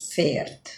Certo.